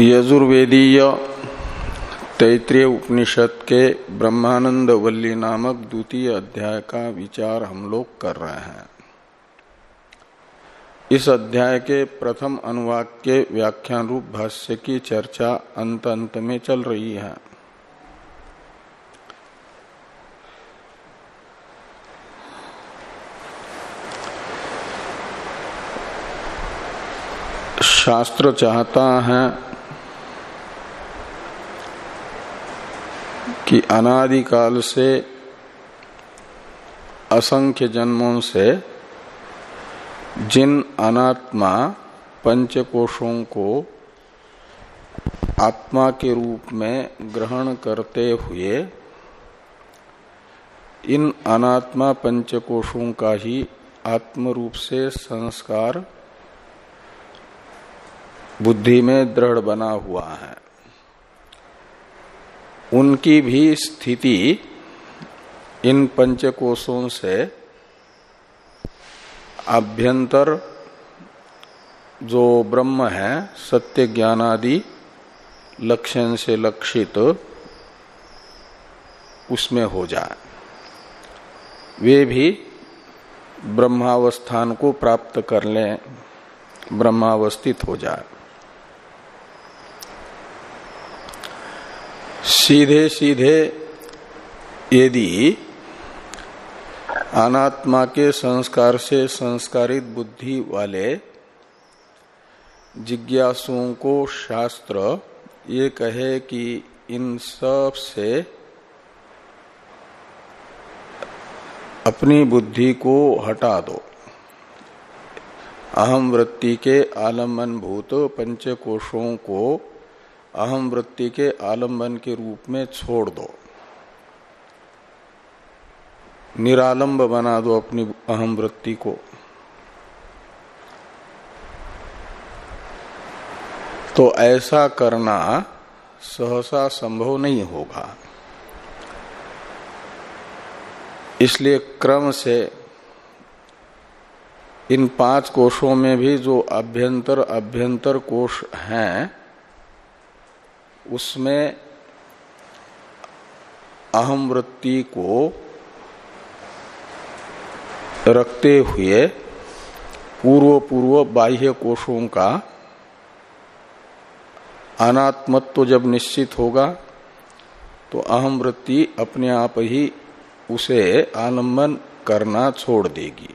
यजुर्वेदीय तैतृय उपनिषद के ब्रह्मानंद वल्ली नामक द्वितीय अध्याय का विचार हम लोग कर रहे हैं। इस अध्याय के प्रथम अनुवाक के व्याख्यान रूप भाष्य की चर्चा अंत अंत में चल रही है। शास्त्र चाहता है कि अनादिकाल से असंख्य जन्मों से जिन अनात्मा पंचकोशों को आत्मा के रूप में ग्रहण करते हुए, इन अनात्मा पंचकोशों का ही आत्म रूप से संस्कार बुद्धि में दृढ़ बना हुआ है। उनकी भी स्थिति इन पंचकोशों से आभ्यंतर जो ब्रह्म है, सत्य ज्ञानादि लक्षण से लक्षित, उसमें हो जाए। वे भी ब्रह्मावस्थान को प्राप्त कर लें, ब्रह्मावस्थित हो जाए। सीधे सीधे यदि अनात्मा के संस्कार से संस्कारित बुद्धि वाले जिज्ञासुओं को शास्त्र ये कहे कि इन सबसे अपनी बुद्धि को हटा दो। अहम वृत्ति के आलंबन भूत पंचकोशों को अहम वृत्ति के आलंबन के रूप में छोड़ दो। निरालंब बना दो अपनी अहम वृत्ति को। तो ऐसा करना सहसा संभव नहीं होगा। इसलिए क्रम से इन पाँच कोशों में भी जो अभ्यंतर अभ्यंतर कोश हैं उसमें अहम वृत्ति को रखते हुए पूर्व पूर्व बाह्य कोषों का अनात्मत्व जब निश्चित होगा तो अहम वृत्ति अपने आप ही उसे आलंबन करना छोड़ देगी।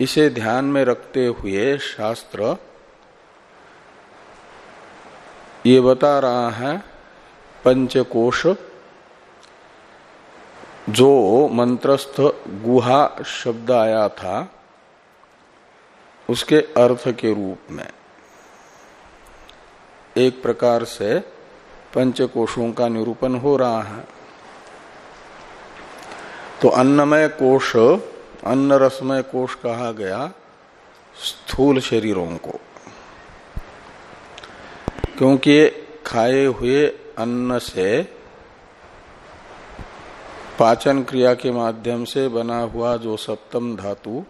इसे ध्यान में रखते हुए शास्त्र ये बता रहा है पंचकोश जो मंत्रस्थ गुहा शब्द आया था उसके अर्थ के रूप में। एक प्रकार से पंचकोशों का निरूपण हो रहा है। तो अन्नमय कोश अन्न रसमय कोश कहा गया स्थूल शरीरों को। क्योंकि खाए हुए अन्न से पाचन क्रिया के माध्यम से बना हुआ जो सप्तम धातु,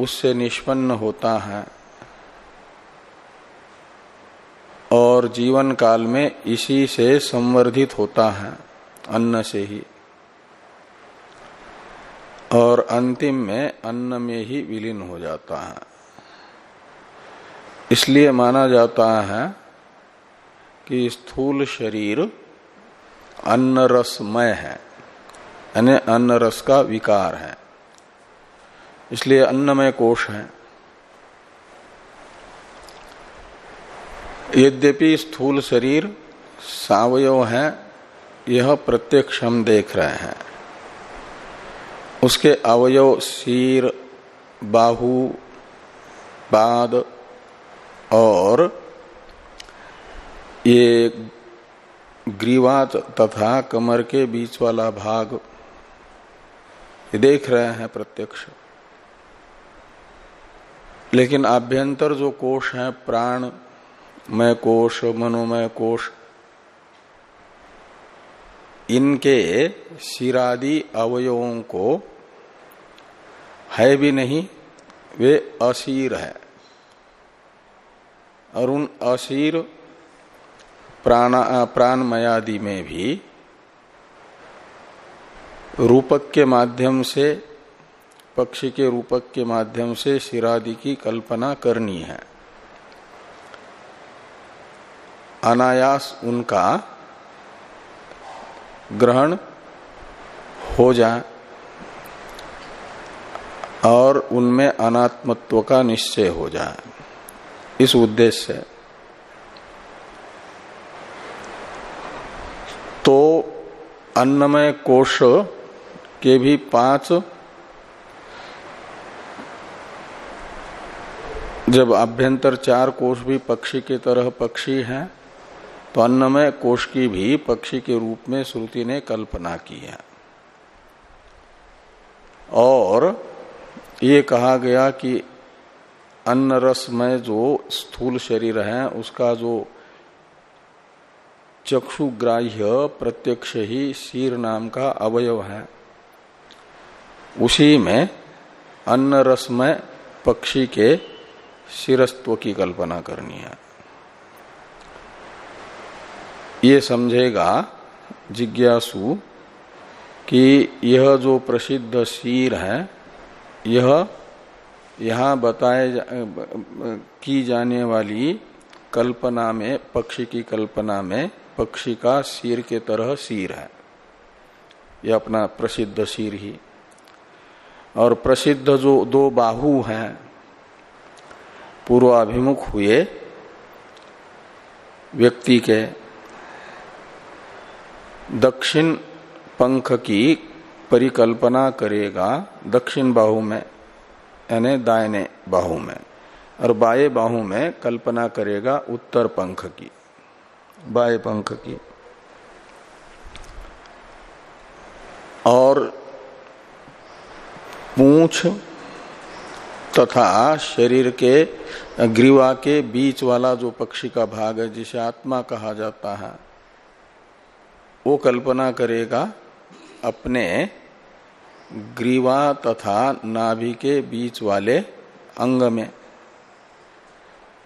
उससे निष्पन्न होता है। और जीवन काल में इसी से संवर्धित होता है, अन्न से ही। और अंतिम में अन्न में ही विलीन हो जाता है। इसलिए माना जाता है कि स्थूल शरीर अन्न रसमय है, यानी अन्न रस का विकार है। इसलिए अन्नमय कोष है। यद्यपि स्थूल शरीर सावयव है, यह प्रत्यक्ष हम देख रहे हैं। उसके अवयव, शीर, बाहु, बाद और ये ग्रीवात तथा कमर के बीच वाला भाग ये देख रहे हैं प्रत्यक्ष। लेकिन आभ्यंतर जो कोष है, प्राण मय कोष मनोमय कोष इनके शिरादि अवयवों को है भी नहीं, वे अशीर है। और उन अशीर प्राणमयादि में भी रूपक के माध्यम से, पक्षी के रूपक के माध्यम से शिरादि की कल्पना करनी है। अनायास उनका ग्रहण हो जाए और उनमें अनात्मत्व का निश्चय हो जाए। इस उद्देश्य से। तो अन्नमय कोश के भी पाँच जब अभ्यंतर चार कोष भी पक्षी के तरह पक्षी हैं तो अन्नमय कोष की भी पक्षी के रूप में श्रुति ने कल्पना की है। और ये कहा गया कि अन्न रसमय जो स्थूल शरीर है, उसका जो चक्षुग्राह्य प्रत्यक्ष ही शीर नाम का अवयव है। उसी में अन्न रसमय पक्षी के शिरस्त्व की कल्पना करनी है। ये समझेगा जिज्ञासु कि यह जो प्रसिद्ध शीर है, यह यहाँ बताए जा, की जाने वाली कल्पना में पक्षी की कल्पना में पक्षी का शीर के तरह शीर है। यह अपना प्रसिद्ध शीर ही। और प्रसिद्ध जो दो बाहु हैं पूर्वाभिमुख हुए व्यक्ति के दक्षिण पंख की परिकल्पना करेगा दक्षिण बाहु में। यानी दायने बाहु में। और बाए बाहु में कल्पना करेगा उत्तर पंख की। बाए पंख की। और पूछ तथा शरीर के ग्रीवा के बीच वाला जो पक्षी का भाग है, जिसे आत्मा कहा जाता है, वो कल्पना करेगा अपने ग्रीवा तथा नाभि के बीच वाले अंग में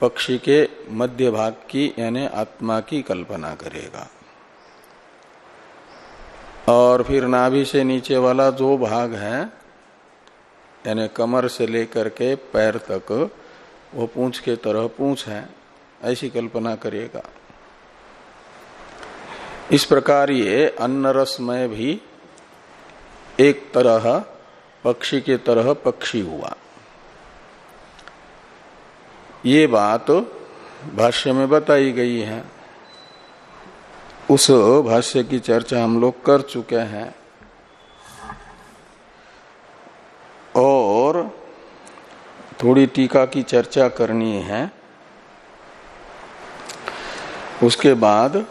पक्षी के मध्य भाग की, यानी आत्मा की कल्पना करेगा। और फिर नाभि से नीचे वाला जो भाग है, यानी कमर से लेकर के पैर तक, वो पूंछ के तरह पूंछ है, ऐसी कल्पना करेगा। इस प्रकार ये अन्न रसमय भी एक तरह पक्षी के तरह पक्षी हुआ। ये बात भाष्य में बताई गई है। उस भाष्य की चर्चा हम लोग कर चुके हैं। और थोड़ी टीका की चर्चा करनी है। उसके बाद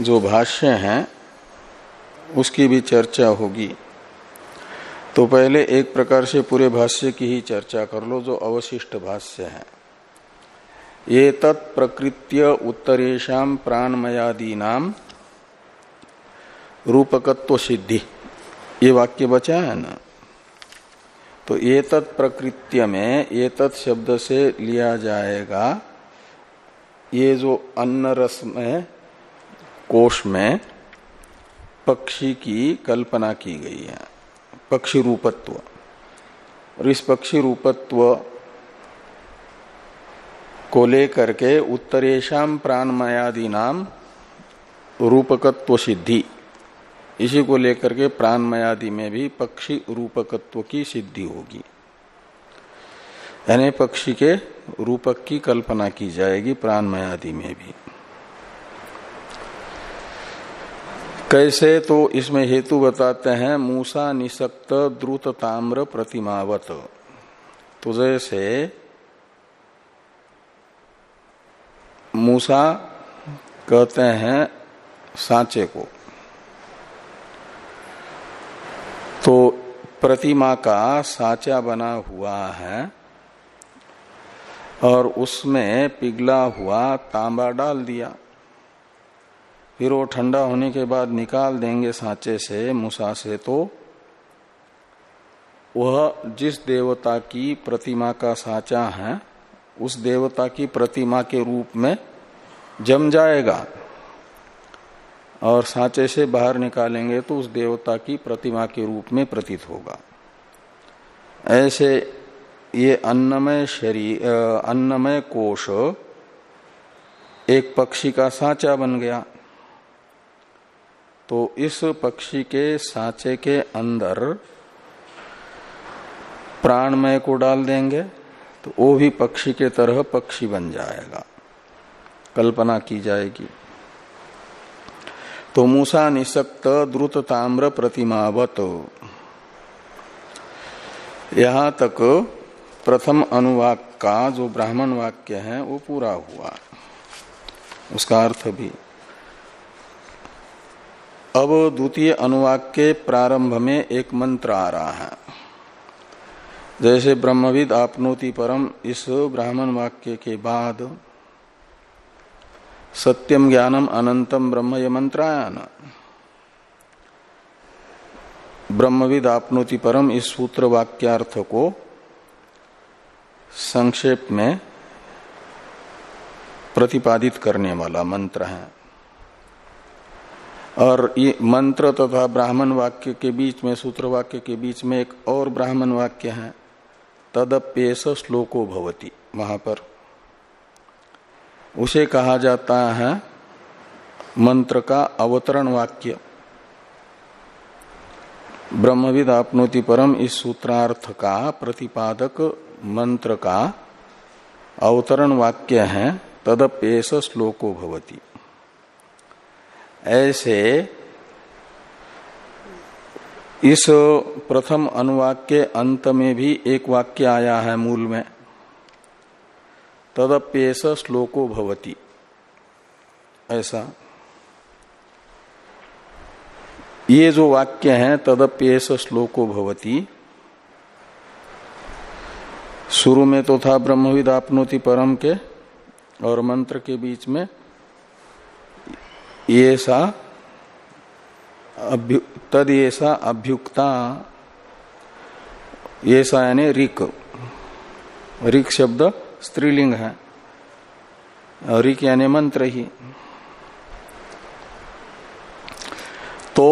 जो भाष्य है उसकी भी चर्चा होगी। तो पहले एक प्रकार से पूरे भाष्य की ही चर्चा कर लो, जो अवशिष्ट भाष्य है। ये तत्प्रकृत्य उत्तरेशा प्राणमयादी नाम रूपकत्व सिद्धि ये वाक्य बचा है ना? तो ये तत्प्रकृत्य में ये तत् शब्द से लिया जाएगा। ये जो अन्न रस में, कोष में पक्षी की कल्पना की गई है। पक्षी रूपत्व। और इस पक्षी रूपत्व को लेकर के उत्तरेशम प्राणमयादि नाम रूपकत्व सिद्धि। इसी को लेकर के प्राणमयादि में भी पक्षी रूपकत्व की सिद्धि होगी। यानी पक्षी के रूपक की कल्पना की जाएगी प्राणमयादि में भी। कैसे तो इसमें हेतु बताते हैं, मूसा निशक्त द्रुत ताम्र प्रतिमावत। तो जैसे मूसा कहते हैं सांचे को। तो प्रतिमा का साचा बना हुआ है और उसमें पिघला हुआ तांबा डाल दिया। फिर वो ठंडा होने के बाद निकाल देंगे सांचे से, मूसा से तो वह जिस देवता की प्रतिमा का साचा है, उस देवता की प्रतिमा के रूप में जम जाएगा और सांचे से बाहर निकालेंगे तो उस देवता की प्रतिमा के रूप में प्रतीत होगा। ऐसे ये अन्नमय शरीर अन्नमय कोश एक पक्षी का सांचा बन गया। तो इस पक्षी के सांचे के अंदर प्राणमय को डाल देंगे तो वो भी पक्षी के तरह पक्षी बन जाएगा। कल्पना की जाएगी। तो मूसा निशक्त द्रुत ताम्र प्रतिमावत। यहाँ तक प्रथम अनुवाक का जो ब्राह्मण वाक्य है, वो पूरा हुआ। उसका अर्थ भी अब द्वितीय अनुवाक के प्रारंभ में एक मंत्र आ रहा है। जैसे ब्रह्मविद आपनोति परम, इस ब्राह्मण वाक्य के बाद, सत्यम ज्ञानम अनंतम ब्रह्म ये मंत्र आया मंत्रायन। ब्रह्मविद आपनोति परम, इस सूत्र वाक्यार्थ को संक्षेप में प्रतिपादित करने वाला मंत्र है। और ये मंत्र तथा ब्राह्मण वाक्य के बीच में, सूत्र वाक्य के बीच में एक और ब्राह्मण वाक्य है। तदप्येस श्लोको भवती। वहाँ पर उसे कहा जाता है मंत्र का अवतरण वाक्य। ब्रह्मविद आपनोति परम इस सूत्रार्थ का प्रतिपादक मंत्र का अवतरण वाक्य है। तदप्येस श्लोको भवती। ऐसे इस प्रथम अनुवाक के अंत में भी एक वाक्य आया है मूल में। तदप्येस श्लोको भवती। ऐसा। ये जो वाक्य है तदप्येस श्लोको भवती। शुरू में तो था ब्रह्मविद आपनोति परम के, और मंत्र के बीच में ये सा तद ये सा अभ्युक्ता ये सा यानी रिक रिक शब्द स्त्रीलिंग है। रिक यानी मंत्र ही। तो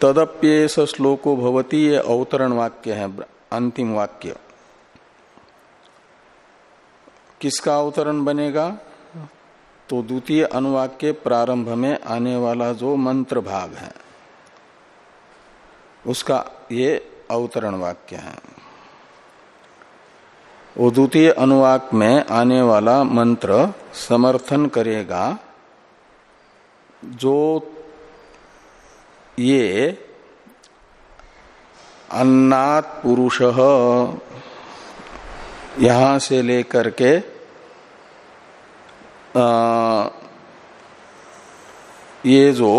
तदप्येस श्लोको भवती, ये अवतरण वाक्य है अंतिम वाक्य। किसका अवतरण बनेगा? तो द्वितीय अनुवाक के प्रारंभ में आने वाला जो मंत्र भाग है, उसका ये अवतरण वाक्य है। वो द्वितीय अनुवाक में आने वाला मंत्र समर्थन करेगा, जो ये अन्नात पुरुष यहाँ से लेकर के आ, ये जो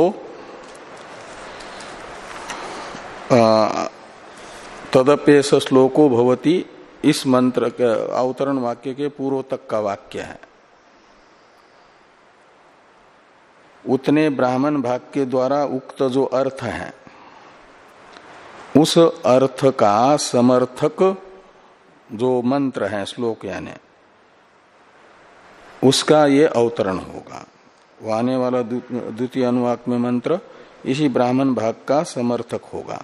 तदपेश श्लोको भवती इस मंत्र के अवतरण वाक्य के पूर्व तक का वाक्य है। उतने ब्राह्मण भाग के द्वारा उक्त जो अर्थ है उस अर्थ का समर्थक जो मंत्र है श्लोक यानी। उसका ये अवतरण होगा। वो आने वाला द्वितीय अनुवाक में मंत्र, इसी ब्राह्मण भाग का समर्थक होगा।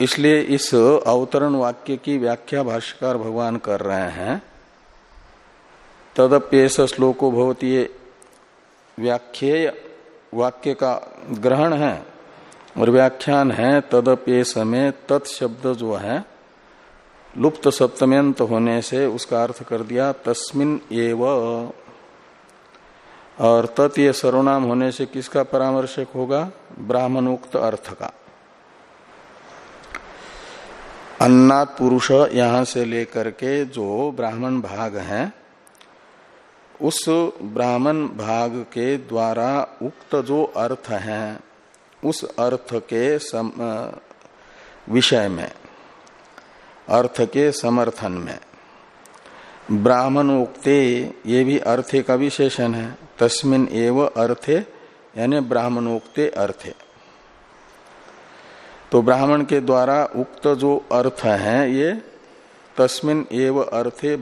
इसलिए इस अवतरण वाक्य की व्याख्या भाष्यकार भगवान कर रहे हैं। तदप्येस श्लोको भवती व्याख्येय वाक्य का ग्रहण है और व्याख्यान है तदप्येस में तत्शब्द जो है लुप्त सप्तम्यंत होने से उसका अर्थ कर दिया, तस्मिन एव। और तत् सर्वनाम होने से किसका परामर्शक होगा? ब्राह्मणोक्त अर्थ का। अन्नात पुरुष यहाँ से लेकर के जो ब्राह्मण भाग है, उस ब्राह्मण भाग के द्वारा उक्त जो अर्थ है, उस अर्थ के विषय में। अर्थ के समर्थन में। ब्राह्मण उक्ते ये भी अर्थे का विशेषण है। तस्मिन एव अर्थे, यानी ब्राह्मणोक्ते अर्थे। तो ब्राह्मण के द्वारा उक्त जो अर्थ है ये, तस्मिन एव अर्थे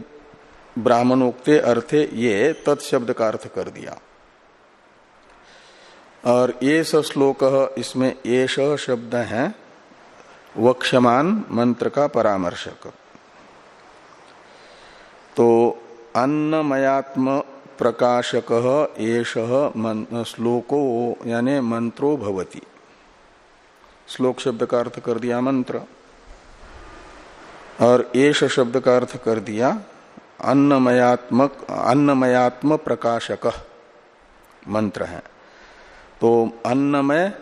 ब्राह्मणोक्ते अर्थे, ये तत्शब्द का अर्थ कर दिया। और ये श्लोक इसमें एश शब्द है। वक्षमान मंत्र का परामर्शक। तो अन्नमयात्म प्रकाशक एष श्लोको, यानी मंत्रो भवती। श्लोक शब्द का अर्थ कर दिया मंत्र। और एष शब्द का अर्थ कर दिया अन्नमयात्मक, अन्नमयात्म प्रकाशक मंत्र है। तो अन्नमय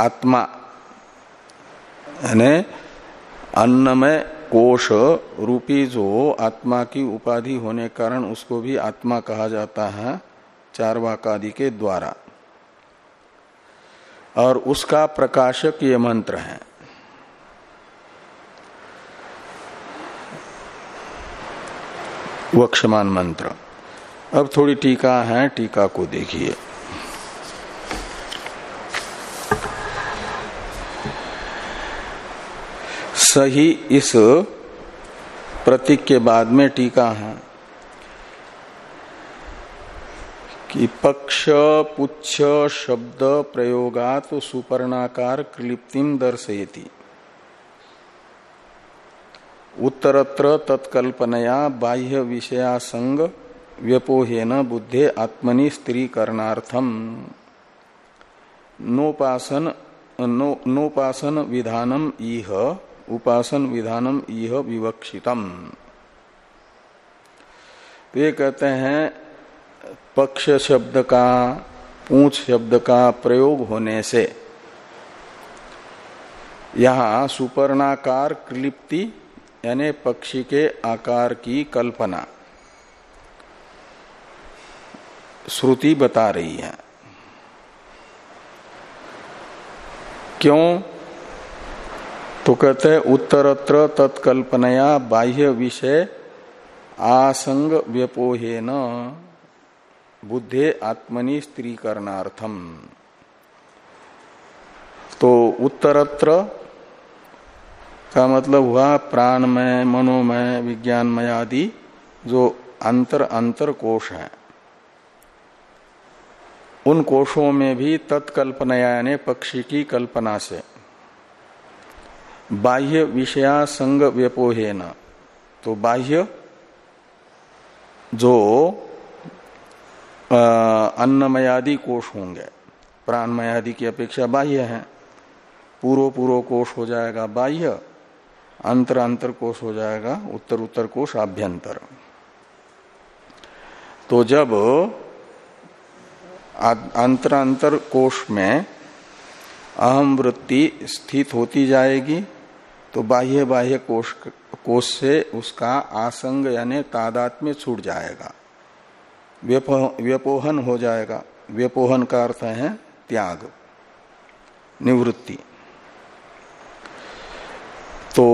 आत्मा यानी अन्नमय कोश रूपी जो आत्मा की उपाधि होने कारण उसको भी आत्मा कहा जाता है चार वाकादि के द्वारा। और उसका प्रकाशक ये मंत्र है। वक्षमान मंत्र। अब थोड़ी टीका है, टीका को देखिए। सही इस प्रतीक के बाद में टीका है कि पक्ष पुच्छ शब्द प्रयोगात सुपर्णाकार क्लिप्तिम दर्शयती। उत्तरत्र तत्कल्पनया बाह्य विषयासंग व्यपोहेन बुद्धे आत्मनि स्त्री करणार्थम नोपासन नो, नोपासन विधानम इह उपासन विधानम यह विवक्षितम। तो ये कहते हैं, पक्ष शब्द का, पूछ शब्द का प्रयोग होने से यहाँ सुपर्णाकार क्लिप्ति, यानी पक्षी के आकार की कल्पना श्रुति बता रही है। क्यों? तो कहते हैं, उत्तरत्र तत्कल्पनया बाह्य विषय आसंग व्यपोहे न बुद्धे आत्मनि स्त्री करणार्थम तो उत्तरत्र का मतलब हुआ प्राणमय, मनोमय, विज्ञानमय आदि जो अंतर अंतर कोश है। उन कोशों में भी तत्कल्पना यानी पक्षी की कल्पना से। बाह्य विषया संग व्यपोहे न तो बाह्य जो अन्नमयादि कोष होंगे, प्राणमयादि की अपेक्षा बाह्य है। पूर्व पूर्व कोष हो जाएगा बाह्य, अंतर अंतर कोष हो जाएगा, उत्तर उत्तर कोष आभ्यंतर। तो जब अंतर अंतर कोष में अहम वृत्ति स्थित होती जाएगी तो बाह्य बाह्य कोष कोष से उसका आसंग यानी तादात में छूट जाएगा। व्यपोहन हो जाएगा। व्यपोहन का अर्थ है त्याग, निवृत्ति। तो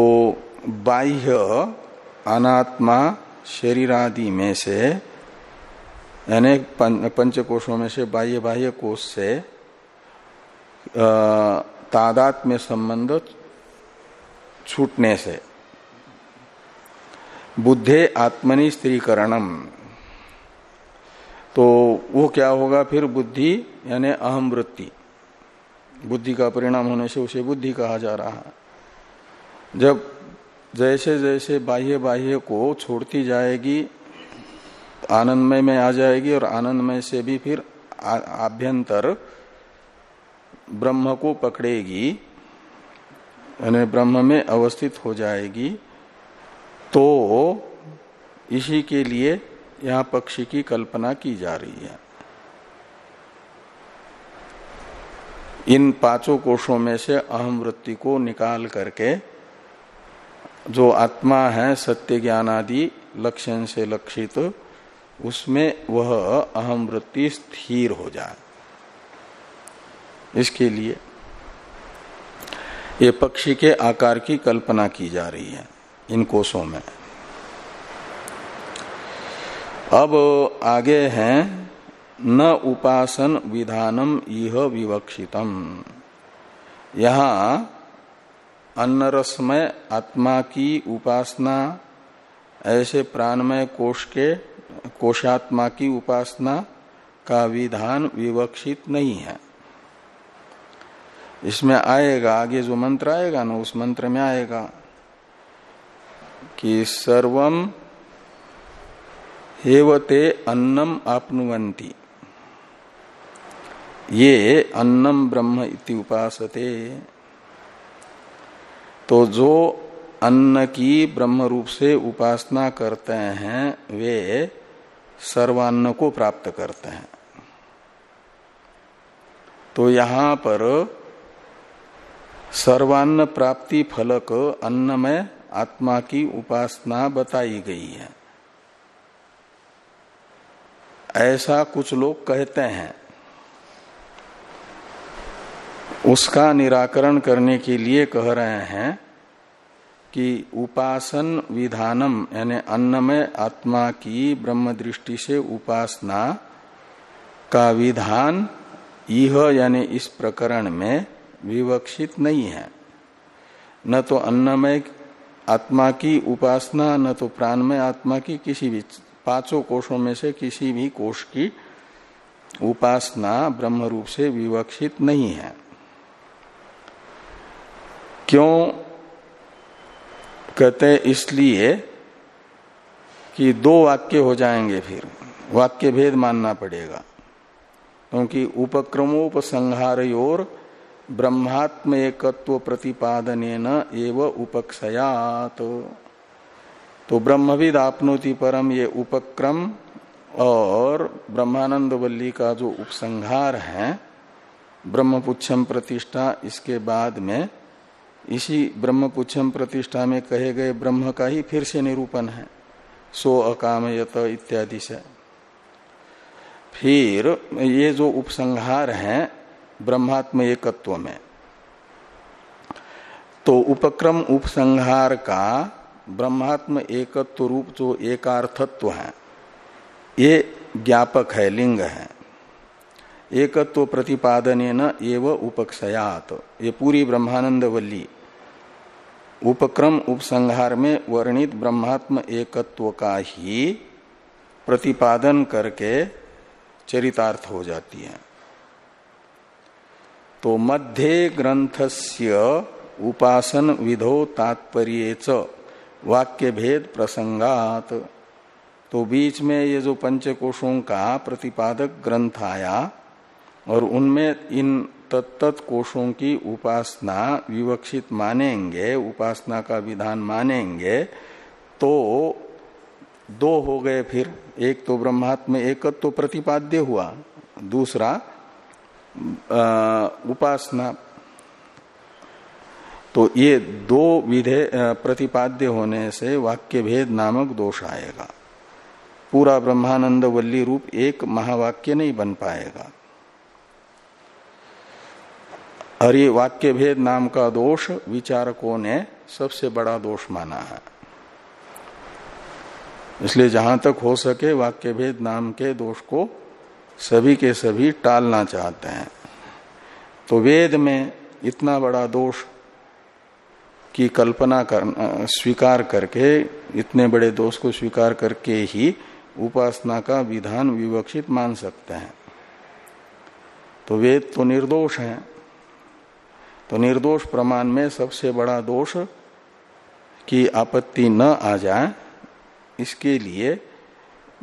बाह्य अनात्मा शरीर आदि में से, यानी पंच पंचकोशों में से बाह्य बाह्य कोष से तादात में संबंध छूटने से। बुद्धे आत्मनि स्त्रीकरणम तो वो क्या होगा फिर बुद्धि, यानी अहम वृत्ति बुद्धि का परिणाम होने से उसे बुद्धि कहा जा रहा है। जब जैसे जैसे बाह्य बाह्य को छोड़ती जाएगी, आनंदमय में आ जाएगी और आनंदमय से भी फिर आभ्यंतर ब्रह्म को पकड़ेगी यानी ब्रह्म में अवस्थित हो जाएगी तो इसी के लिए यहाँ पक्षी की कल्पना की जा रही है। इन पाँचों कोषों में से अहम वृत्ति को निकाल करके जो आत्मा है, सत्य ज्ञान आदि लक्षण से लक्षित, उसमें वह अहम वृत्ति स्थिर हो जाए। इसके लिए ये पक्षी के आकार की कल्पना की जा रही है, इन कोषों में। अब आगे हैं, न उपासन विधानम यह विवक्षितम। यहाँ अन्न रसमय आत्मा की उपासना, ऐसे प्राणमय कोष के, कोशात्मा की उपासना का विधान विवक्षित नहीं है। इसमें आएगा, आगे जो मंत्र आएगा ना, उस मंत्र में आएगा कि सर्वम हेवते अन्नम आपनुवंती ये अन्नम ब्रह्म इति उपासते। तो जो अन्न की ब्रह्म रूप से उपासना करते हैं, वे सर्वान्न को प्राप्त करते हैं। तो यहाँ पर सर्वान्न प्राप्ति फलक अन्नमय आत्मा की उपासना बताई गई है। ऐसा कुछ लोग कहते हैं। उसका निराकरण करने के लिए कह रहे हैं कि उपासन विधानम, यानी अन्नमय आत्मा की ब्रह्म दृष्टि से उपासना का विधान यह यानी इस प्रकरण में विवक्षित नहीं है। न तो अन्नमय आत्मा की उपासना, न तो प्राणमय आत्मा की किसी भी पाँचों कोषों में से किसी भी कोष की उपासना ब्रह्म रूप से विवक्षित नहीं है। क्यों? कहते इसलिए कि दो वाक्य हो जाएँगे फिर। वाक्य भेद मानना पड़ेगा। क्योंकि उपक्रमोपसंहार और ब्रह्मात्म एकत्व प्रतिपादन एव उपक्षयात। तो ब्रह्मविद आपनोति परम ये उपक्रम और ब्रह्मानंद वल्ली का जो उपसंहार है, ब्रह्मपुच्छम प्रतिष्ठा, इसके बाद में इसी ब्रह्मपुच्छम प्रतिष्ठा में कहे गए ब्रह्म का ही फिर से निरूपण है। सो अकामयत इत्यादि से। फिर ये जो उपसंहार है ब्रह्मात्म एकत्व में तो उपक्रम उपसंहार का ब्रह्मात्म एकत्व रूप जो एकार्थत्व है, ये ज्ञापक है, लिंग है। एकत्व प्रतिपादन एव उपक्षयात। ये पूरी ब्रह्मानंद वल्ली उपक्रम उपसंहार में वर्णित ब्रह्मात्म एकत्व का ही प्रतिपादन करके चरितार्थ हो जाती है। तो मध्य ग्रंथस्य उपासन विधो तात्पर्य वाक्य भेद प्रसंगात। तो बीच में ये जो पंचकोशों का प्रतिपादक ग्रंथ आया, और उनमें इन तत्त कोशों की उपासना विवक्षित मानेंगे, उपासना का विधान मानेंगे तो दो हो गए फिर। एक तो ब्रह्मात्म एकत्व तो प्रतिपाद्य हुआ। दूसरा उपासना। तो ये दो विधे प्रतिपाद्य होने से वाक्य भेद नामक दोष आएगा। पूरा ब्रह्मानंद वल्ली रूप एक महावाक्य नहीं बन पाएगा। और ये वाक्य भेद नाम का दोष विचारकों ने सबसे बड़ा दोष माना है। इसलिए जहाँ तक हो सके वाक्य भेद नाम के दोष को सभी के सभी टालना चाहते हैं। तो वेद में इतना बड़ा दोष की कल्पना कर स्वीकार करके, इतने बड़े दोष को स्वीकार करके ही उपासना का विधान विवक्षित मान सकते हैं। तो वेद तो निर्दोष है। तो निर्दोष प्रमाण में सबसे बड़ा दोष की आपत्ति न आ जाए, इसके लिए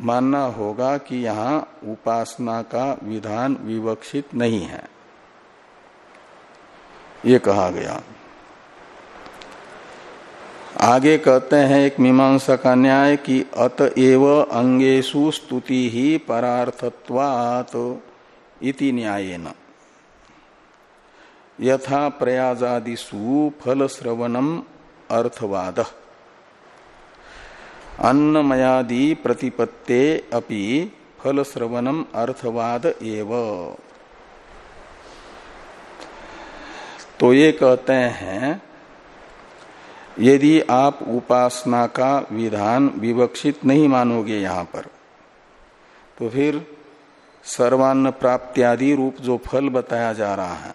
मानना होगा कि यहाँ उपासना का विधान विवक्षित नहीं है। ये कहा गया। आगे कहते हैं, एक मीमांसा का न्याय कि अतएव अंगेशु स्तुति ही परार्थत्वात इति न्यायेन। यथा प्रयाजादिषु फल श्रवणम अर्थवाद। अन्नमयादि प्रतिपत्ते अपि फल श्रवणम अर्थवाद एव। तो ये कहते हैं, यदि आप उपासना का विधान विवक्षित नहीं मानोगे यहाँ पर तो फिर सर्वान्न प्राप्त्यादि रूप जो फल बताया जा रहा है,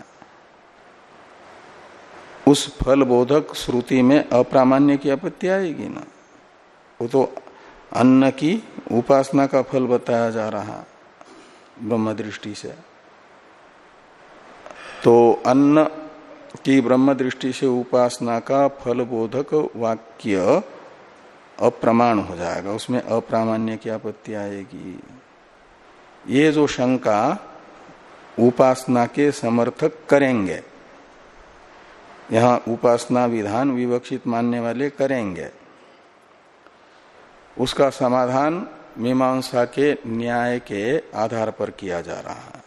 उस फल बोधक श्रुति में अप्रामाण्य की आपत्ति आएगी ना? वो तो अन्न की उपासना का फल बताया जा रहा ब्रह्म दृष्टि से। तो अन्न की ब्रह्म दृष्टि से उपासना का फल बोधक वाक्य अप्रमाण हो जाएगा। उसमें अप्रामाण्य की आपत्ति आएगी। ये जो शंका उपासना के समर्थक करेंगे, यहाँ उपासना विधान विवक्षित मानने वाले करेंगे उसका समाधान मीमांसा के न्याय के आधार पर किया जा रहा है।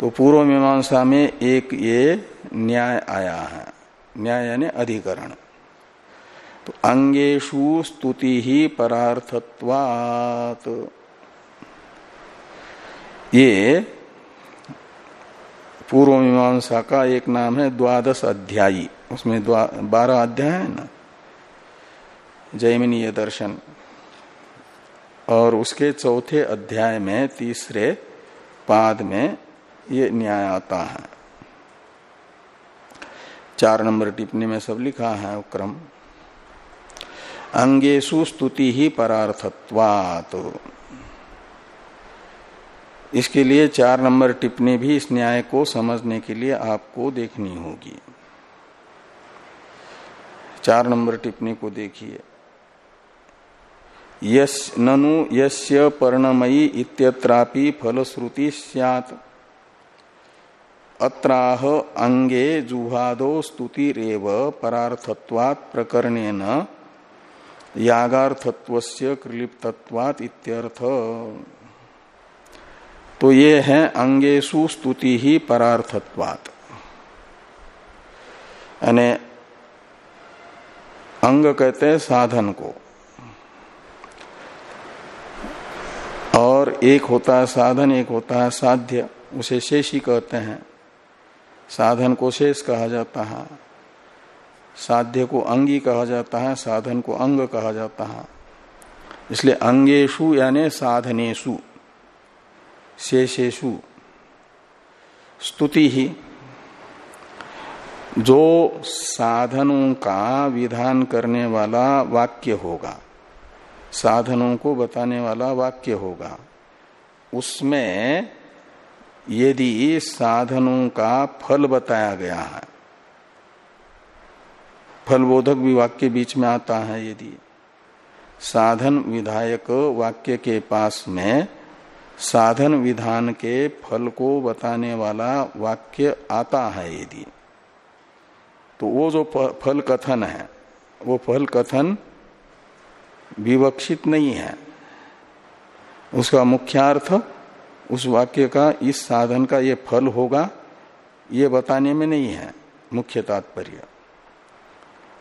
तो पूर्व मीमांसा में एक ये न्याय आया है। न्याय यानी अधिकरण। तो अंगेशु स्तुति ही परार्थत्वात। ये पूर्व मीमांसा का एक नाम है द्वादश अध्यायी। उसमें बारह अध्याय है ना? जैमिनीय दर्शन। और उसके चौथे अध्याय में, तीसरे पाद में ये न्याय आता है। चार नंबर टिप्पणी में सब लिखा है क्रम अंगेशु स्तुति ही परार्थत्वात। इसके लिए चार नंबर टिप्पणी भी इस न्याय को समझने के लिए आपको देखनी होगी। चार नंबर टिप्पणी को देखिए। ननु यस्य पर्णमयी इत्यत्रापि फलश्रुति सैत अत्राह अंगे जुहादो स्तुतिरेव परार्थत्वात् प्रकरणेन यागार्थत्वस्य कृलिप्तत्वात् इत्यर्थ। तो ये है अंगेशु स्तुति ही परार्थत्वात्। यानी अंग कहते हैं साधन को। और एक होता है साधन, एक होता है साध्य। उसे शेषी कहते हैं। साधन को शेष कहा जाता है। साध्य को अंगी कहा जाता है, साधन को अंग कहा जाता है। इसलिए अंगेशु यानी साधनेशु शेषेशु स्तुति ही। जो साधनों का विधान करने वाला वाक्य होगा। साधनों को बताने वाला वाक्य होगा। उसमें यदि साधनों का फल बताया गया है, फलबोधक भी वाक्य बीच में आता है यदि। साधन विधायक वाक्य के पास में साधन विधान के फल को बताने वाला वाक्य आता है यदि। तो वो जो फल कथन है, वो फल कथन विवक्षित नहीं है। उसका मुख्यार्थ, उस वाक्य का, इस साधन का ये फल होगा, ये बताने में नहीं है, मुख्य तात्पर्य।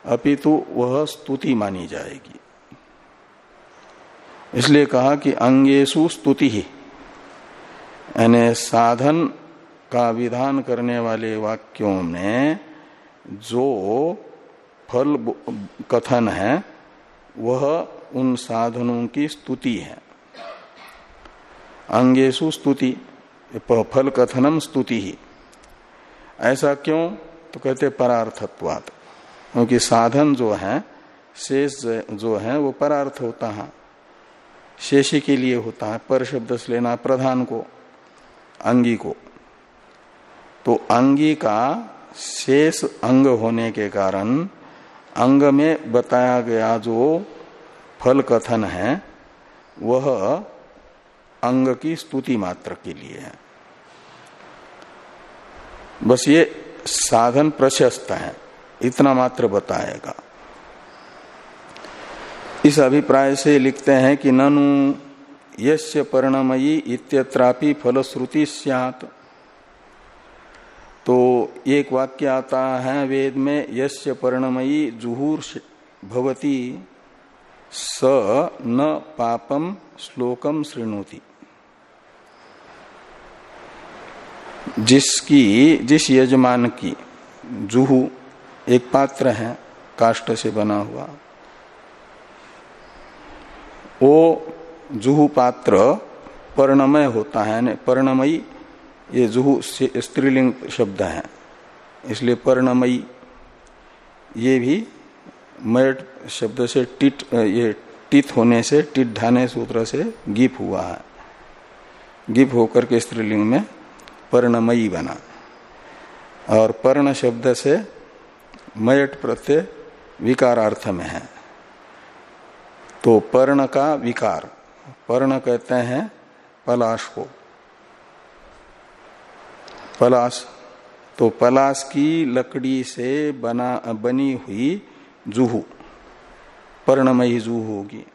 अपितु वह स्तुति मानी जाएगी। इसलिए कहा कि अंगेशु स्तुति ही। यानी साधन का विधान करने वाले वाक्यों में जो फल कथन है, वह उन साधनों की स्तुति है। अंगेशु स्तुति फल कथनम स्तुति ही। ऐसा क्यों? तो कहते परार्थत्वात। क्योंकि साधन जो है, शेष जो है, वो परार्थ होता है। शेषी के लिए होता है पर शब्द से लेना प्रधान को, अंगी को। तो अंगी का शेष अंग होने के कारण अंग में बताया गया जो फल कथन है, वह अंग की स्तुति मात्र के लिए है। बस ये साधन प्रशस्त है, इतना मात्र बताएगा। इस अभिप्राय से लिखते हैं कि ननु यस्य पर्णमयी इत्यत्रापि फलश्रुति सियात। तो एक वाक्य आता है वेद में, यस्य पर्णमयी जुहूर भवती। स न पापम श्लोकम श्रृणुति जिसकी, जिस यजमान की जुहू एक पात्र है काष्ट से बना हुआ, वो जुहू पात्र पर्णमय होता है पर्णमयी, ये जुहू स्त्रीलिंग शब्द है, इसलिए पर्णमयी, ये भी मयट शब्द से टिट ये टित होने से, टिट ढाने सूत्र से गिप हुआ है। गिप होकर के स्त्रीलिंग में पर्णमयी बना। और पर्ण शब्द से मयट प्रत्यय विकारार्थ में है। तो पर्ण का विकार, पर्ण कहते हैं पलाश को। पलाश तो पलाश की लकड़ी से बना, बनी हुई जूहू, पर्णमयी जूहू होगी।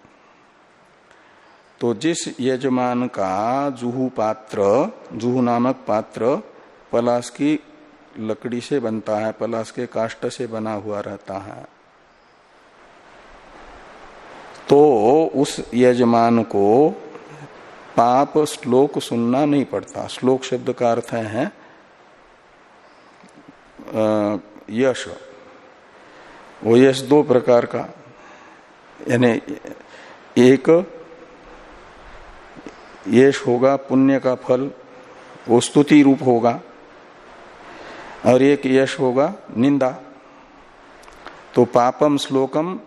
तो जिस यजमान का जूहू पात्र, जूहू नामक पात्र पलाश की लकड़ी से बनता है, पलाश के काष्ट से बना हुआ रहता है तो उस यजमान को पाप श्लोक सुनना नहीं पड़ता। श्लोक शब्द का अर्थ है यश। वो यश दो प्रकार का, यानी एक यश होगा, पुण्य का फल, वो स्तुति रूप होगा, और एक यश होगा, निंदा। तो पापम श्लोकम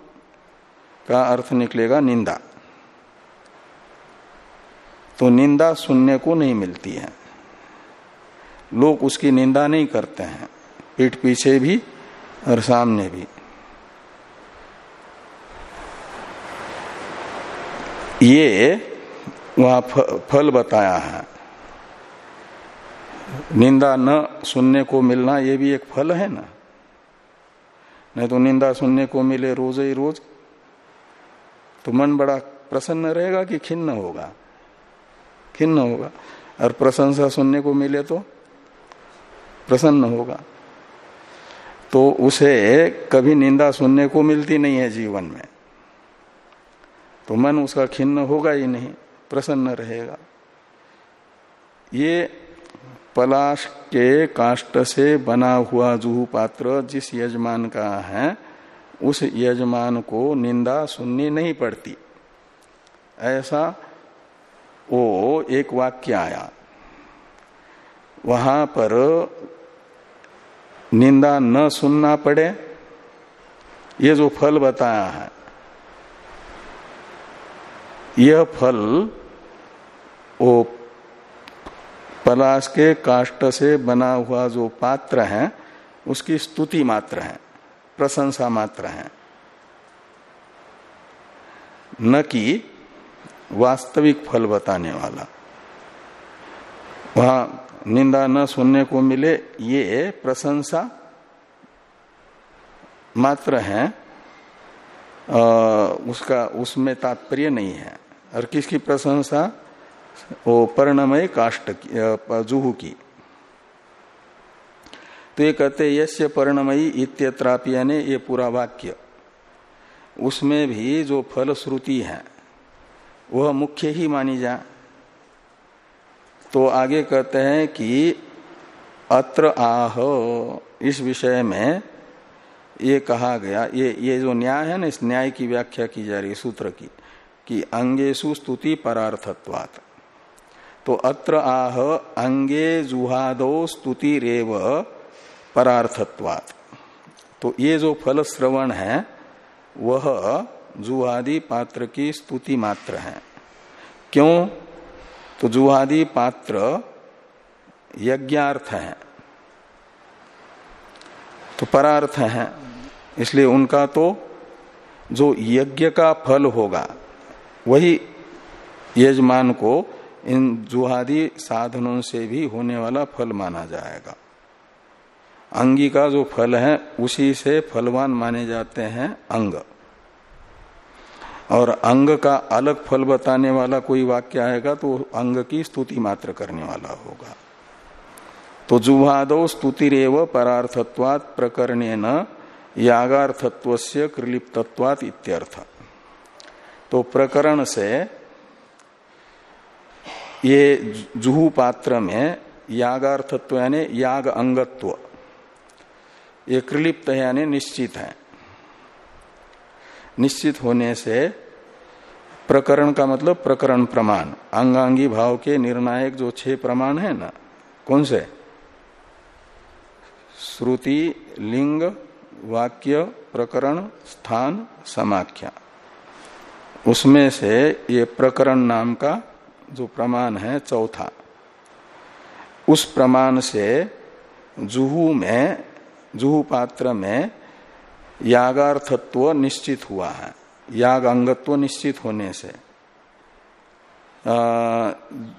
का अर्थ निकलेगा निंदा। तो निंदा सुनने को नहीं मिलती है। लोग उसकी निंदा नहीं करते हैं। पीठ पीछे भी और सामने भी। ये वहाँ फल बताया है। निंदा न सुनने को मिलना ये भी एक फल है ना? नहीं तो निंदा सुनने को मिले रोज ही रोज तो मन बड़ा प्रसन्न रहेगा कि खिन्न होगा? खिन्न होगा। और प्रशंसा सुनने को मिले तो प्रसन्न होगा। तो उसे कभी निंदा सुनने को मिलती नहीं है जीवन में। तो मन उसका खिन्न होगा ही नहीं, प्रसन्न रहेगा। ये पलाश के काष्ट से बना हुआ जूहू पात्र जिस यजमान का है, उस यजमान को निंदा सुननी नहीं पड़ती। ऐसा वो एक वाक्य आया। वहाँ पर निंदा न सुनना पड़े, ये जो फल बताया है यह फल वो पलाश के काष्ट से बना हुआ जो पात्र है उसकी स्तुति मात्र है प्रशंसा मात्र है। न कि वास्तविक फल बताने वाला। वहाँ निंदा न सुनने को मिले ये प्रशंसा मात्र है आ, उसका उसमें तात्पर्य नहीं है। और किसकी प्रशंसा? वो पर्णमय काष्ट की जुहू की। तो ये कहते यश्य पर्णमयी इत्यत्रापि, यानी ये पूरा वाक्य। उसमें भी जो फल श्रुति है, वह मुख्य ही मानी जाए तो आगे कहते हैं कि अत्र आह, इस विषय में ये कहा गया, ये ये जो न्याय है ना, इस न्याय की व्याख्या की जा रही है, सूत्र की। कि अंगेशु स्तुति परार्थत्वात। तो अत्र आह अंगे जुहादो स्तुति रेव परार्थत्वात। तो ये जो फल श्रवण है, वह जुहादि पात्र की स्तुति मात्र है। क्यों? तो जुहादि पात्र यज्ञार्थ है। तो परार्थ है। इसलिए उनका तो जो यज्ञ का फल होगा वही यजमान को इन जुहादी साधनों से भी होने वाला फल माना जाएगा। अंगी का जो फल है, उसी से फलवान माने जाते हैं अंग। और अंग का अलग फल बताने वाला कोई वाक्य आएगा तो अंग की स्तुति मात्र करने वाला होगा। तो जुहादो स्तुतिरव परार्थत्वात प्रकरण न यागार्थत्व से कृलिप्तत्वात इत्यर्थ। तो प्रकरण से ये जुहू पात्र में यागार्थत्व यानी याग अंगत्व, ये कृलिप्त है यानी निश्चित है। निश्चित होने से प्रकरण का मतलब प्रकरण प्रमाण, अंगांगी भाव के निर्णायक जो छह प्रमाण है ना, कौन से? श्रुति, लिंग, वाक्य, प्रकरण, स्थान, समाख्या। उसमें से ये प्रकरण नाम का जो प्रमाण है, चौथा। उस प्रमाण से जुहू में, जुहू पात्र में यागार्थत्व निश्चित हुआ है। याग अंगत्व निश्चित होने से।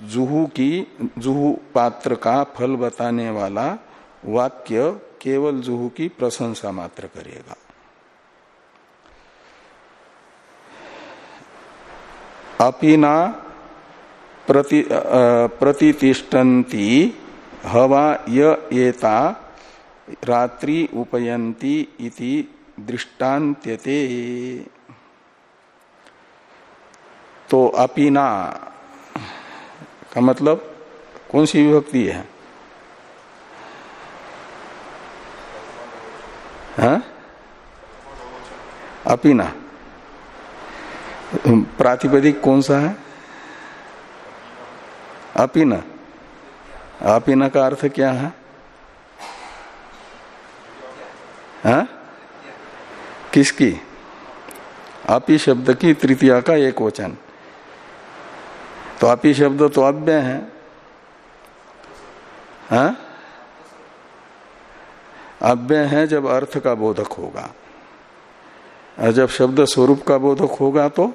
जुहू की, जुहू पात्र का फल बताने वाला वाक्य केवल जुहू की प्रशंसा मात्र करेगा। अपिना प्रति प्रतिष्ठन्ति हवा येता रात्रि उपयंती इति दृष्टान्त्यते। तो अपिना का मतलब? कौन सी विभक्ति है? हा? अपिना प्रातिपदिक कौन सा है? अपिना। अपिना का अर्थ क्या है? हा? किसकी? अपी शब्द की तृतीया का एक वचन। तो अपी शब्द तो अव्यय है। हा? अव्यय है जब अर्थ का बोधक होगा। और जब शब्द स्वरूप का बोधक होगा तो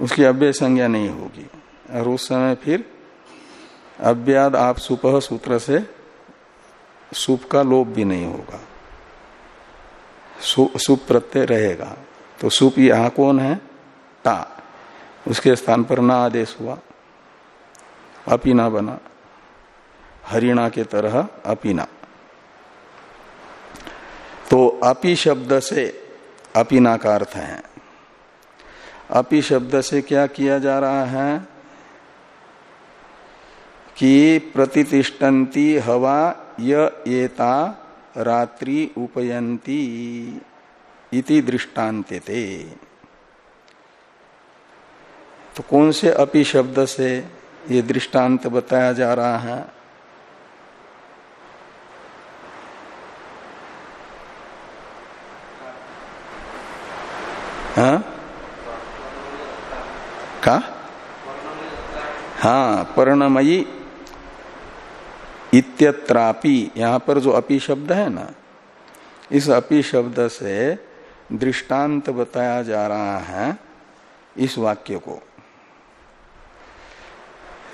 उसकी अव्यय संज्ञा नहीं होगी। और उस समय फिर अव्याद आप सुपह सूत्र से सुप का लोप भी नहीं होगा। सुप प्रत्यय रहेगा। तो सुप यहाँ कौन है? ता। उसके स्थान पर ना आदेश हुआ। अपीना बना। हरिणा के तरह अपीना। तो अपी शब्द से अपीना का अर्थ है। अपी शब्द से क्या किया जा रहा है? कि प्रतिष्ठन्ति हवा येता रात्रि उपयंती इति दृष्टांत तो। कौन से अपि शब्द से ये दृष्टांत बताया जा रहा हा? का हाँ पर्णमयी इत्यत्रापि, यहाँ पर जो अपि शब्द है ना, इस अपि शब्द से दृष्टांत बताया जा रहा है इस वाक्य को,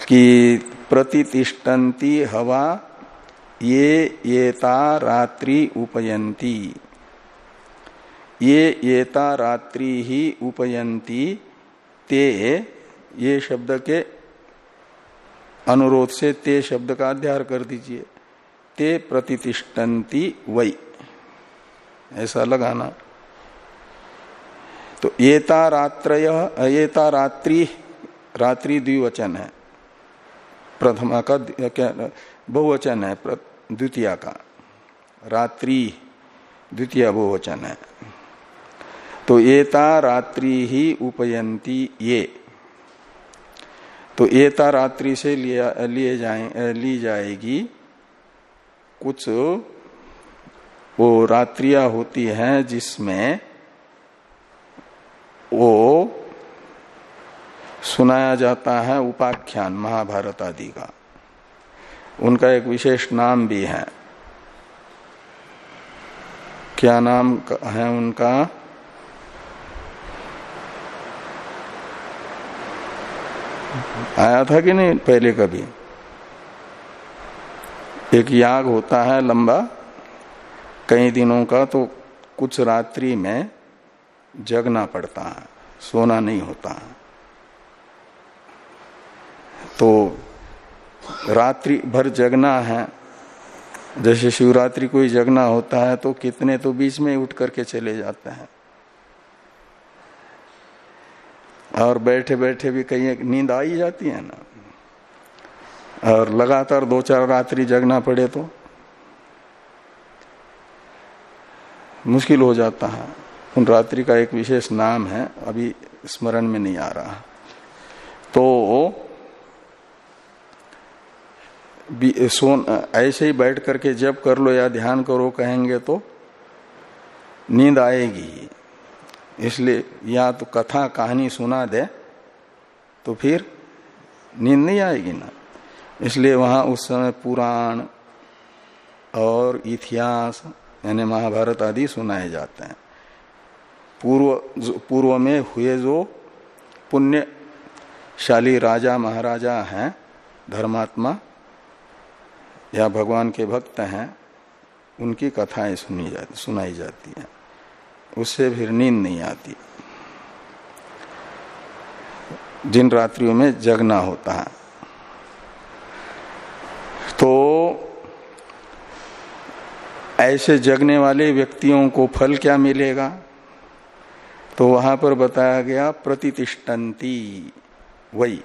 कि प्रतिष्ठन्ति हवा ये येता रात्रि उपयंती ये येता रात्रि ही उपयंती ते, ये शब्द के अनुरोध से ते शब्द का अध्यार कर दीजिए। ते प्रतिष्ठन्ति वही ऐसा लगाना। तो येता रात्र येता रात्रि रात्रि द्विवचन है। प्रथमा का बहुवचन है द्वितीय का। रात्रि, द्वितीय बहुवचन है। तो एता रात्रि ही उपयंती ये। तो एता रात्रि से लिया, लिए जाए ली जाएगी। कुछ वो रात्रियाँ होती हैं जिसमें वो सुनाया जाता है उपाख्यान महाभारत आदि का। उनका एक विशेष नाम भी है। क्या नाम है उनका? आया था कि नहीं पहले कभी? एक याग होता है लंबा, कई दिनों का तो कुछ रात्रि में जगना पड़ता है, सोना नहीं होता है। तो रात्रि भर जगना है, जैसे शिवरात्रि कोई जगना होता है तो कितने तो बीच में उठ करके चले जाते हैं। और बैठे बैठे भी कहीं नींद आ ही जाती है ना। और लगातार दो चार रात्रि जगना पड़े तो मुश्किल हो जाता है। उन रात्रि का एक विशेष नाम है, अभी स्मरण में नहीं आ रहा। तो सोन, ऐसे ही बैठ करके जब कर लो या ध्यान करो कहेंगे तो नींद आएगी। इसलिए या तो कथा, कहानी सुना दे तो फिर नींद नहीं आएगी ना। इसलिए वहाँ उस समय पुराण और इतिहास, यानी महाभारत आदि सुनाए जाते हैं। पूर्व पूर्व में हुए जो पुण्यशाली राजा, महाराजा हैं, धर्मात्मा या भगवान के भक्त हैं, उनकी कथाएँ सुनी जाती सुनाई जाती हैं। उससे फिर नींद नहीं आती। जिन रात्रियों में जगना होता है। तो ऐसे जगने वाले व्यक्तियों को फल क्या मिलेगा? तो वहाँ पर बताया गया प्रतिष्ठन्ति वही।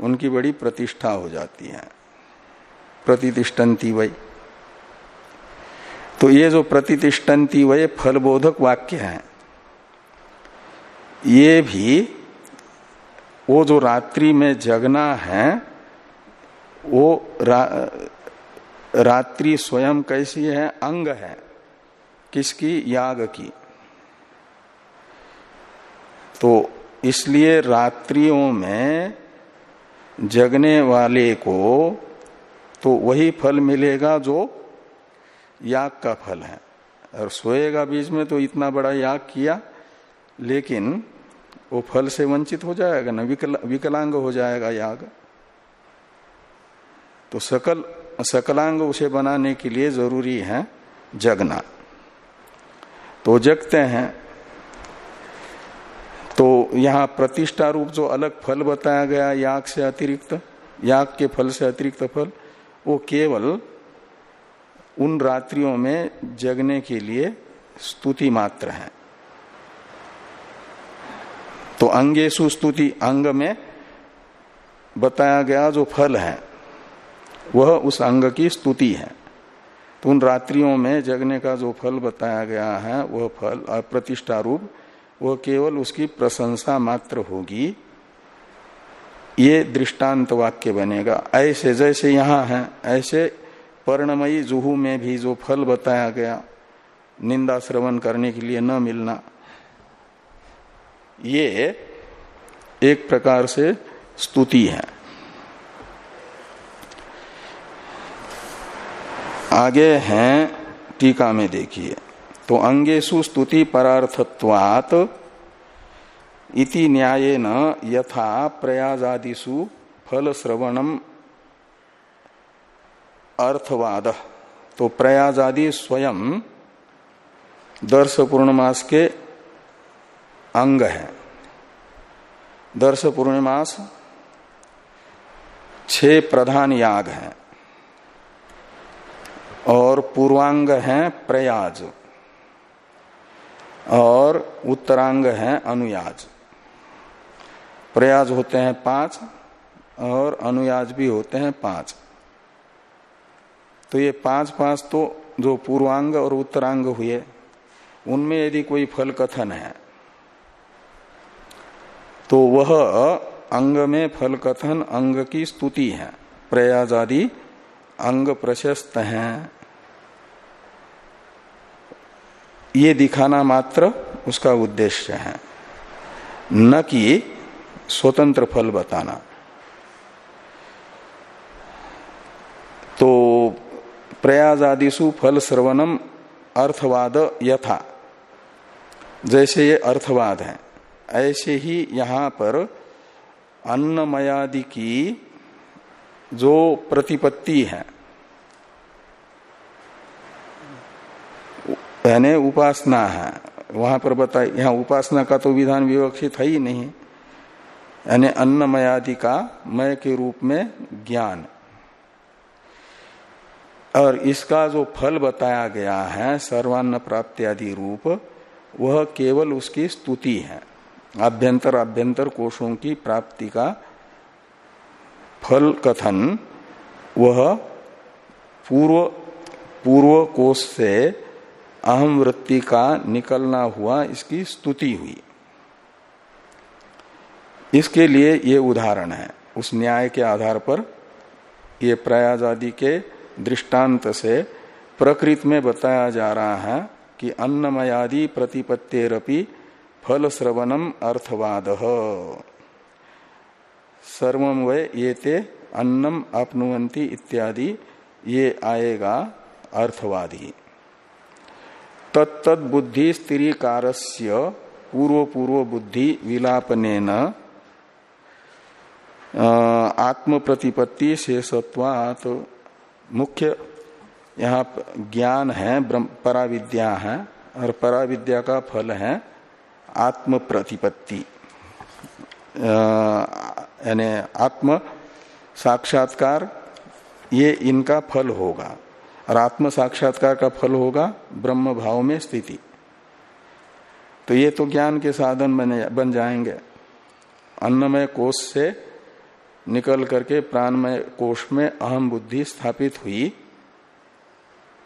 उनकी बड़ी प्रतिष्ठा हो जाती है। प्रतिष्ठन्ति वही। तो ये जो प्रतिष्ठन्ति वही फलबोधक वाक्य है। ये भी वो जो रात्रि में जगना है वो रा, रात्रि स्वयं कैसी है? अंग है। किसकी? याग की। तो इसलिए रात्रियों में जगने वाले को तो वही फल मिलेगा जो याग का फल है। और सोएगा बीच में तो इतना बड़ा याग किया लेकिन वो फल से वंचित हो जाएगा ना विकल, विकलांग हो जाएगा याग। तो सकल सकलांग उसे बनाने के लिए ज़रूरी है जगना। तो जगते हैं। तो यहाँ प्रतिष्ठा रूप जो अलग फल बताया गया याग से अतिरिक्त याग के फल से अतिरिक्त फल वो केवल उन रात्रियों में जगने के लिए स्तुति मात्र है। तो अंगेशु स्तुति अंग में बताया गया जो फल है, वह उस अंग की स्तुति है। तो उन रात्रियों में जगने का जो फल बताया गया है, वह फल प्रतिष्ठा रूप, वह केवल उसकी प्रशंसा मात्र होगी। ये दृष्टांत वाक्य बनेगा। ऐसे जैसे यहाँ है, ऐसे पर्णमयी जुहू में भी जो फल बताया गया, निंदा श्रवण करने के लिए न मिलना। ये एक प्रकार से स्तुति है। आगे हैं टीका में देखिए। तो अंगेशु स्तुति परार्थत्वात इति न्याय न यथा प्रयाजादिशु फल श्रवणम अर्थवाद। तो प्रयाज आदि स्वयं दर्श पूर्णमास के अंग है। दर्श पूर्णिमास छह प्रधान याग हैं और पूर्वांग हैं प्रयाज और उत्तरांग हैं अनुयाज। प्रयाज होते हैं पाँच और अनुयाज भी होते हैं पाँच। तो ये पाँच पाँच तो जो पूर्वांग और उत्तरांग हुए, उनमें यदि कोई फल कथन है तो वह अंग में फल कथन अंग की स्तुति है। प्रयाज आदि अंग प्रशस्त हैं। ये दिखाना मात्र उसका उद्देश्य है। न कि स्वतंत्र फल बताना। तो प्रयाज आदिशु फल श्रवणम अर्थवाद यथा। जैसे ये अर्थवाद है, ऐसे ही यहाँ पर अन्नमयादि की जो प्रतिपत्ति है, यानी उपासना है, वहाँ पर बताए यहाँ उपासना का तो विधान विवक्षित है ही नहीं। यानी अन्नमयादि का मय के रूप में ज्ञान। और इसका जो फल बताया गया है, सर्वान्न प्राप्ति आदि रूप, वह केवल उसकी स्तुति है। आभ्यंतर आभ्यंतर कोषों की प्राप्ति का फल कथन, वह पूर्व पूर्व कोष से अहम वृत्ति का निकलना हुआ, इसकी स्तुति हुई। इसके लिए ये उदाहरण है। उस न्याय के आधार पर ये प्रयाज आदि के दृष्टांत से प्रकृति में बताया जा रहा है कि अन्नमयादि प्रतिपत्तेरपि फल श्रवणम अर्थवाद। सर्व ये ते अन्नम अपनुवंती इत्यादि ये आएगा अर्थवादी। तत्त बुद्धि स्थिरीकारस्य पूर्व पूर्व बुद्धि विलापन आत्म प्रतिपत्ति शेषत्वात मुख्य यहाँ ज्ञान है पराविद्या है, और पराविद्या का फल है आत्म प्रतिपत्ति यानी आत्म साक्षात्कार, ये इनका फल होगा। और आत्म साक्षात्कार का फल होगा ब्रह्म भाव में स्थिति। तो ये तो ज्ञान के साधन बने जाएँगे। अन्नमय कोष से निकल करके प्राणमय कोष में अहम बुद्धि स्थापित हुई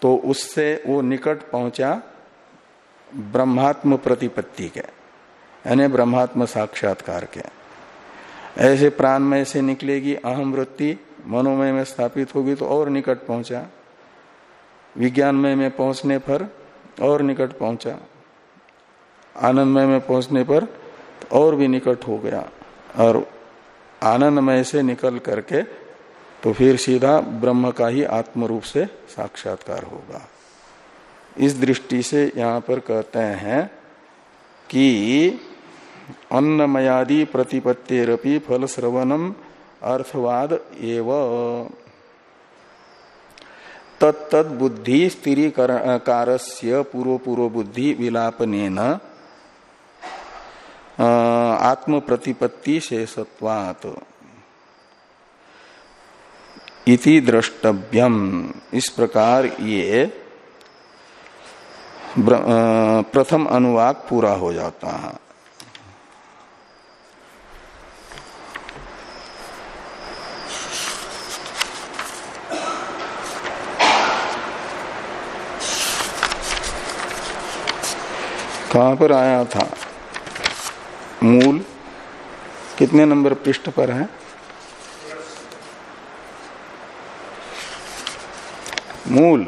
तो उससे वो निकट पहुँचा ब्रह्मात्म प्रतिपत्ति के, यानी ब्रह्मात्म साक्षात्कार के। ऐसे प्राणमय से निकलेगी अहम वृत्ति, मनोमय में स्थापित होगी तो और निकट पहुँचा। विज्ञानमय में पहुँचने पर और निकट पहुँचा। आनंदमय में पहुँचने पर और भी निकट हो गया। और आनंदमय से निकल करके तो फिर सीधा ब्रह्म का ही आत्म रूप से साक्षात्कार होगा। इस दृष्टि से यहाँ पर कहते हैं कि अन्नमयादि प्रतिपत्तिरपि फल श्रवणम अर्थवाद एव। तत्त बुद्धि स्थिरीकार पूर्व पूर्व बुद्धि विलापन आत्म प्रतिपत्ति शेषत्वात्। इति द्रष्टव्यम। इस प्रकार ये प्रथम अनुवाक पूरा हो जाता है। कहाँ पर आया था? मूल कितने नंबर पृष्ठ पर है? मूल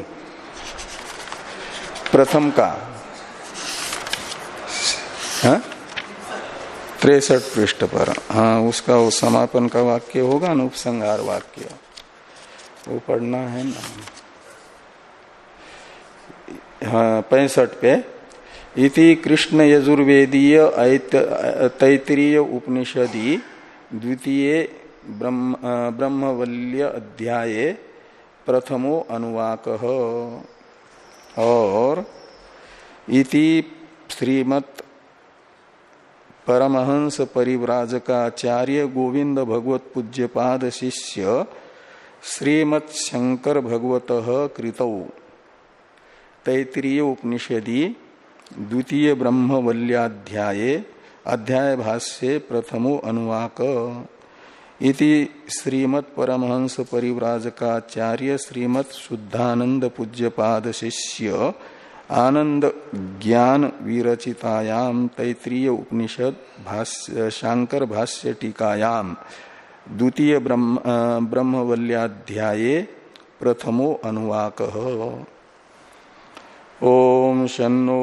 प्रथम का तिरसठ पृष्ठ पर हाँ उसका वो समापन का वाक्य होगा ना, उपसंहार वाक्य। वो पढ़ना है ना। हाँ पैंसठ पे इति कृष्ण यजुर्वेदीय तैतरीय उपनिषदि द्वितीय ब्रह्मवल्य अध्याय प्रथमो अनुवाक। और इति श्रीमत् परमहंस परिव्राजकाचार्य गोविंद भगवत पूज्यपाद शिष्य श्रीमत् शंकर भगवत कृतौ। तैतरीय उपनिषदि द्वितीय ब्रह्मवल्याध्याय अध्याय भाष्य प्रथमो अनुवाक। इति श्रीमत् परमहंस परिव्राजकाचार्य श्रीमत् शुद्धानंद पूज्यपाद शिष्य आनंद ज्ञान विरचितायाम तैतृय उपनिषद भाष्य शांकर भाष्य टीकायाम द्वितीय ब्रह्म ब्रह्मवल्याध्याय प्रथमो अनुवाक। ओम शनो